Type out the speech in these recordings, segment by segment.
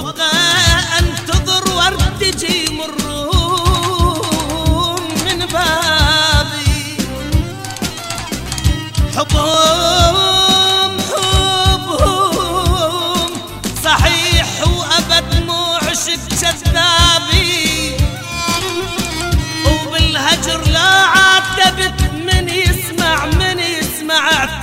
أبغى أنتظر ورد يجي مرون من بابي. حبهم حبهم. صحيح وأبد مو عشق جذابي. وبالهجر لا عاتبت من يسمع من يسمع.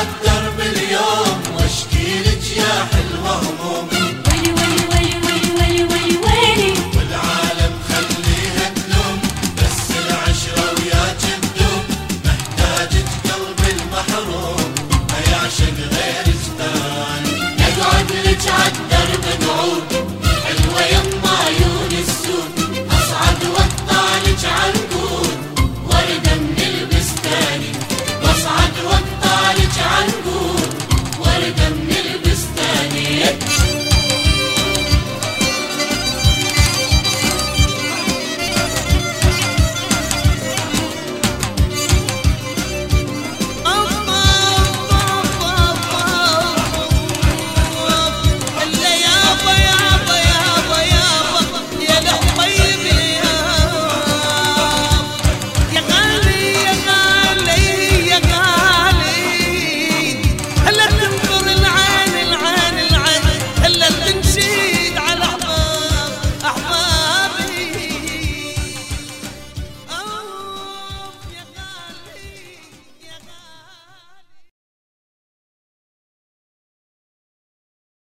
الدرب اليوم